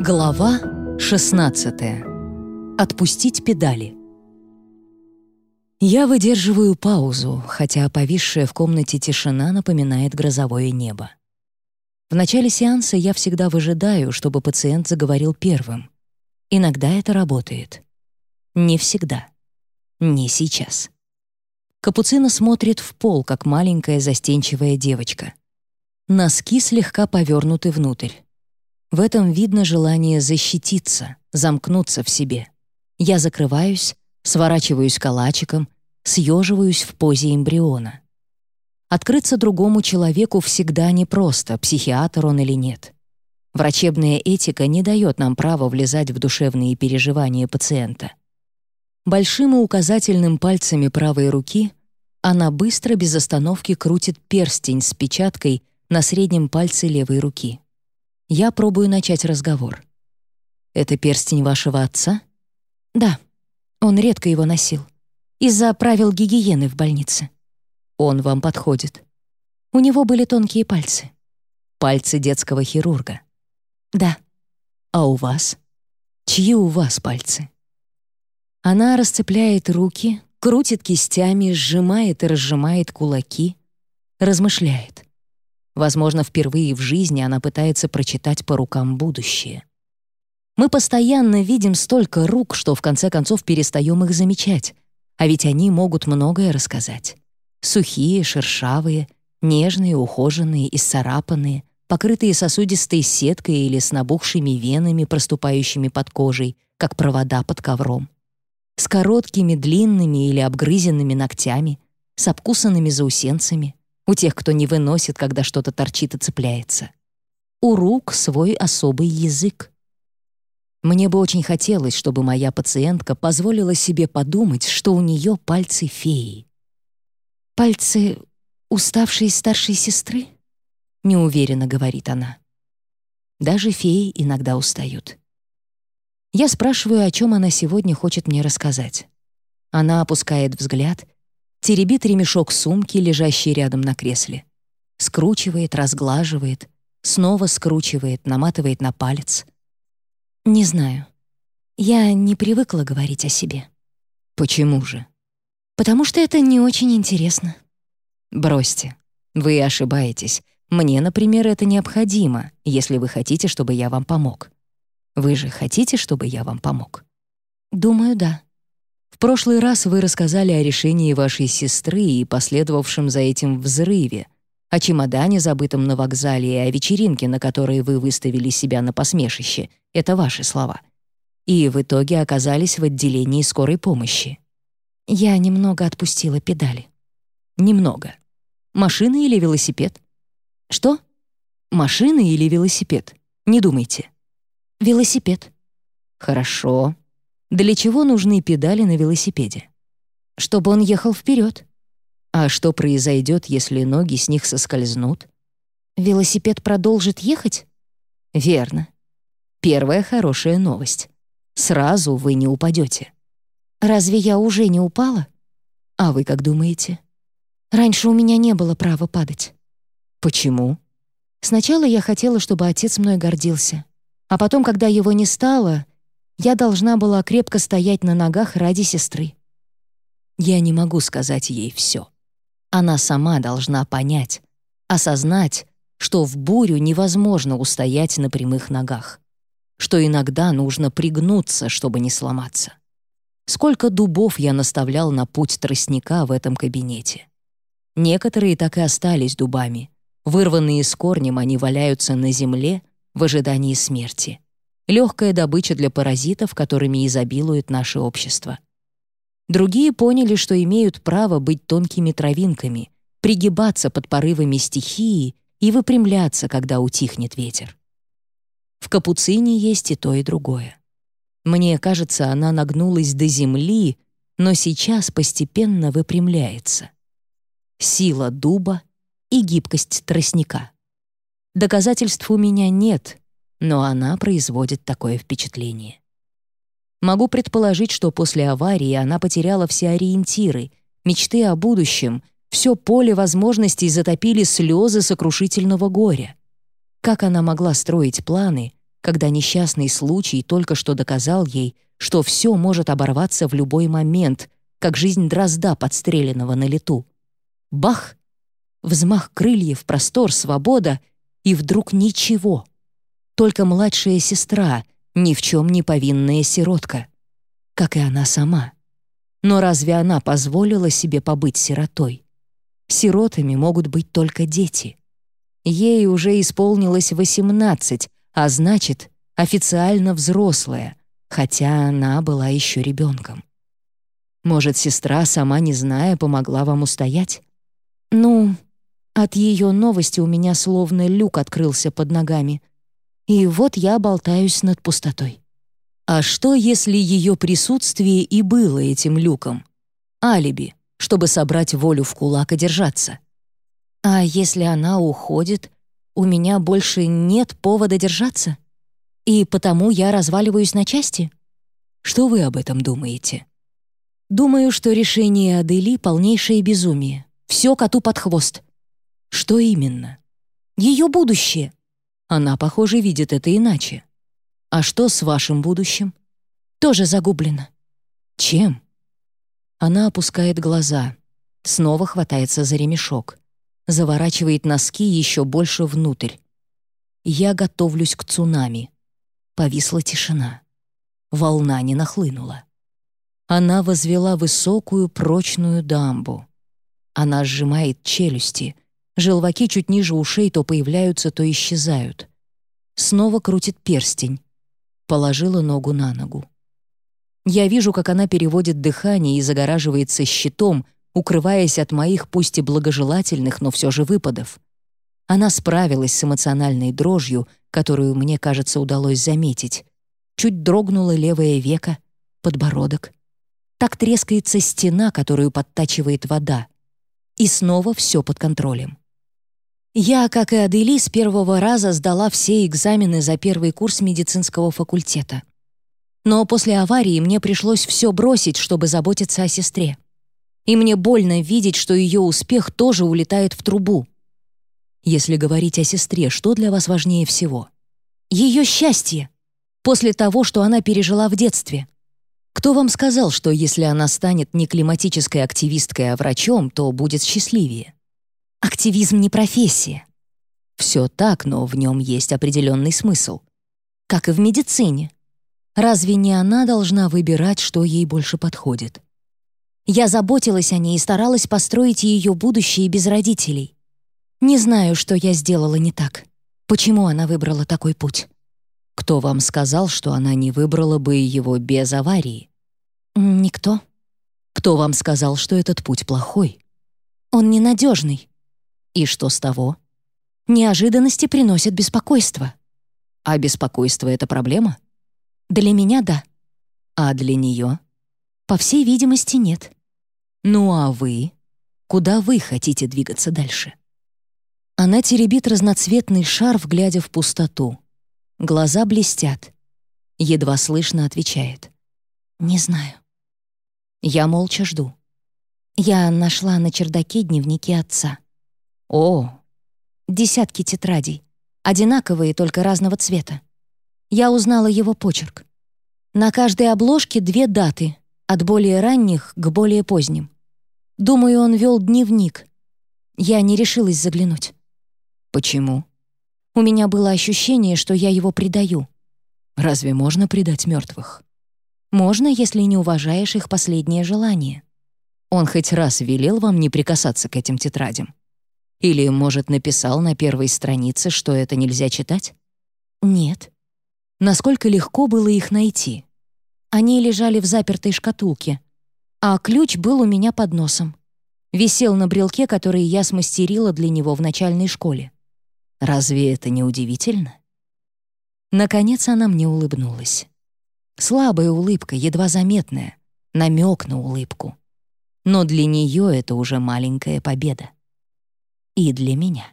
Глава 16. Отпустить педали. Я выдерживаю паузу, хотя повисшая в комнате тишина напоминает грозовое небо. В начале сеанса я всегда выжидаю, чтобы пациент заговорил первым. Иногда это работает. Не всегда. Не сейчас. Капуцина смотрит в пол, как маленькая застенчивая девочка. Носки слегка повернуты внутрь. В этом видно желание защититься, замкнуться в себе. Я закрываюсь, сворачиваюсь калачиком, съеживаюсь в позе эмбриона. Открыться другому человеку всегда непросто, психиатр он или нет. Врачебная этика не дает нам права влезать в душевные переживания пациента. Большим и указательным пальцами правой руки она быстро без остановки крутит перстень с печаткой на среднем пальце левой руки. Я пробую начать разговор. «Это перстень вашего отца?» «Да. Он редко его носил. Из-за правил гигиены в больнице». «Он вам подходит?» «У него были тонкие пальцы». «Пальцы детского хирурга?» «Да». «А у вас?» «Чьи у вас пальцы?» Она расцепляет руки, крутит кистями, сжимает и разжимает кулаки, размышляет. Возможно, впервые в жизни она пытается прочитать по рукам будущее. Мы постоянно видим столько рук, что в конце концов перестаем их замечать. А ведь они могут многое рассказать. Сухие, шершавые, нежные, ухоженные, исцарапанные, покрытые сосудистой сеткой или с набухшими венами, проступающими под кожей, как провода под ковром. С короткими, длинными или обгрызенными ногтями, с обкусанными заусенцами, у тех, кто не выносит, когда что-то торчит и цепляется. У рук свой особый язык. Мне бы очень хотелось, чтобы моя пациентка позволила себе подумать, что у нее пальцы феи. «Пальцы уставшей старшей сестры?» — неуверенно говорит она. Даже феи иногда устают. Я спрашиваю, о чем она сегодня хочет мне рассказать. Она опускает взгляд — теребит ремешок сумки, лежащий рядом на кресле. Скручивает, разглаживает, снова скручивает, наматывает на палец. «Не знаю. Я не привыкла говорить о себе». «Почему же?» «Потому что это не очень интересно». «Бросьте. Вы ошибаетесь. Мне, например, это необходимо, если вы хотите, чтобы я вам помог. Вы же хотите, чтобы я вам помог?» «Думаю, да». В прошлый раз вы рассказали о решении вашей сестры и последовавшем за этим взрыве, о чемодане, забытом на вокзале, и о вечеринке, на которой вы выставили себя на посмешище. Это ваши слова. И в итоге оказались в отделении скорой помощи. Я немного отпустила педали. Немного. Машина или велосипед? Что? Машина или велосипед? Не думайте. Велосипед. Хорошо. Для чего нужны педали на велосипеде? Чтобы он ехал вперед. А что произойдет, если ноги с них соскользнут? Велосипед продолжит ехать? Верно. Первая хорошая новость. Сразу вы не упадете. Разве я уже не упала? А вы как думаете? Раньше у меня не было права падать. Почему? Сначала я хотела, чтобы отец мной гордился. А потом, когда его не стало, я должна была крепко стоять на ногах ради сестры. Я не могу сказать ей все. Она сама должна понять, осознать, что в бурю невозможно устоять на прямых ногах, что иногда нужно пригнуться, чтобы не сломаться. Сколько дубов я наставлял на путь тростника в этом кабинете. Некоторые так и остались дубами. Вырванные с корнем, они валяются на земле в ожидании смерти легкая добыча для паразитов, которыми изобилует наше общество. Другие поняли, что имеют право быть тонкими травинками, пригибаться под порывами стихии и выпрямляться, когда утихнет ветер. В капуцине есть и то, и другое. Мне кажется, она нагнулась до земли, но сейчас постепенно выпрямляется. Сила дуба и гибкость тростника. Доказательств у меня нет, но она производит такое впечатление. Могу предположить, что после аварии она потеряла все ориентиры, мечты о будущем, все поле возможностей затопили слезы сокрушительного горя. Как она могла строить планы, когда несчастный случай только что доказал ей, что все может оборваться в любой момент, как жизнь дрозда, подстреленного на лету. Бах! Взмах крыльев, простор, свобода, и вдруг ничего. Только младшая сестра, ни в чем не повинная сиротка. Как и она сама. Но разве она позволила себе побыть сиротой? Сиротами могут быть только дети. Ей уже исполнилось восемнадцать, а значит, официально взрослая, хотя она была еще ребенком. Может, сестра, сама не зная, помогла вам устоять? Ну, от ее новости у меня словно люк открылся под ногами. И вот я болтаюсь над пустотой. А что, если ее присутствие и было этим люком? Алиби, чтобы собрать волю в кулак и держаться. А если она уходит, у меня больше нет повода держаться? И потому я разваливаюсь на части? Что вы об этом думаете? Думаю, что решение Адели — полнейшее безумие. Все коту под хвост. Что именно? Ее будущее. Она, похоже, видит это иначе. А что с вашим будущим? Тоже загублено. Чем? Она опускает глаза, снова хватается за ремешок, заворачивает носки еще больше внутрь. Я готовлюсь к цунами. Повисла тишина. Волна не нахлынула. Она возвела высокую прочную дамбу. Она сжимает челюсти. Желваки чуть ниже ушей то появляются, то исчезают. Снова крутит перстень. Положила ногу на ногу. Я вижу, как она переводит дыхание и загораживается щитом, укрываясь от моих пусть и благожелательных, но все же выпадов. Она справилась с эмоциональной дрожью, которую, мне кажется, удалось заметить. Чуть дрогнуло левое веко, подбородок. Так трескается стена, которую подтачивает вода. И снова все под контролем. Я, как и Адели, с первого раза сдала все экзамены за первый курс медицинского факультета. Но после аварии мне пришлось все бросить, чтобы заботиться о сестре. И мне больно видеть, что ее успех тоже улетает в трубу. Если говорить о сестре, что для вас важнее всего? Ее счастье. После того, что она пережила в детстве — кто вам сказал, что если она станет не климатической активисткой, а врачом, то будет счастливее? Активизм не профессия. Все так, но в нем есть определенный смысл. Как и в медицине. Разве не она должна выбирать, что ей больше подходит? Я заботилась о ней и старалась построить ее будущее без родителей. Не знаю, что я сделала не так. Почему она выбрала такой путь? Кто вам сказал, что она не выбрала бы его без аварии? Никто. Кто вам сказал, что этот путь плохой? Он ненадежный. И что с того? Неожиданности приносят беспокойство. А беспокойство — это проблема? Для меня — да. А для нее? По всей видимости, нет. Ну а вы? Куда вы хотите двигаться дальше? Она теребит разноцветный шарф, глядя в пустоту. Глаза блестят. Едва слышно отвечает. «Не знаю». Я молча жду. Я нашла на чердаке дневники отца. О, десятки тетрадей. Одинаковые, только разного цвета. Я узнала его почерк. На каждой обложке две даты, от более ранних к более поздним. Думаю, он вел дневник. Я не решилась заглянуть. Почему? У меня было ощущение, что я его предаю. Разве можно предать мертвых? Можно, если не уважаешь их последнее желание. Он хоть раз велел вам не прикасаться к этим тетрадям? Или, может, написал на первой странице, что это нельзя читать? Нет. Насколько легко было их найти? Они лежали в запертой шкатулке, а ключ был у меня под носом. Висел на брелке, который я смастерила для него в начальной школе. Разве это не удивительно? Наконец она мне улыбнулась. Слабая улыбка, едва заметная, намек на улыбку. Но для нее это уже маленькая победа. И для меня.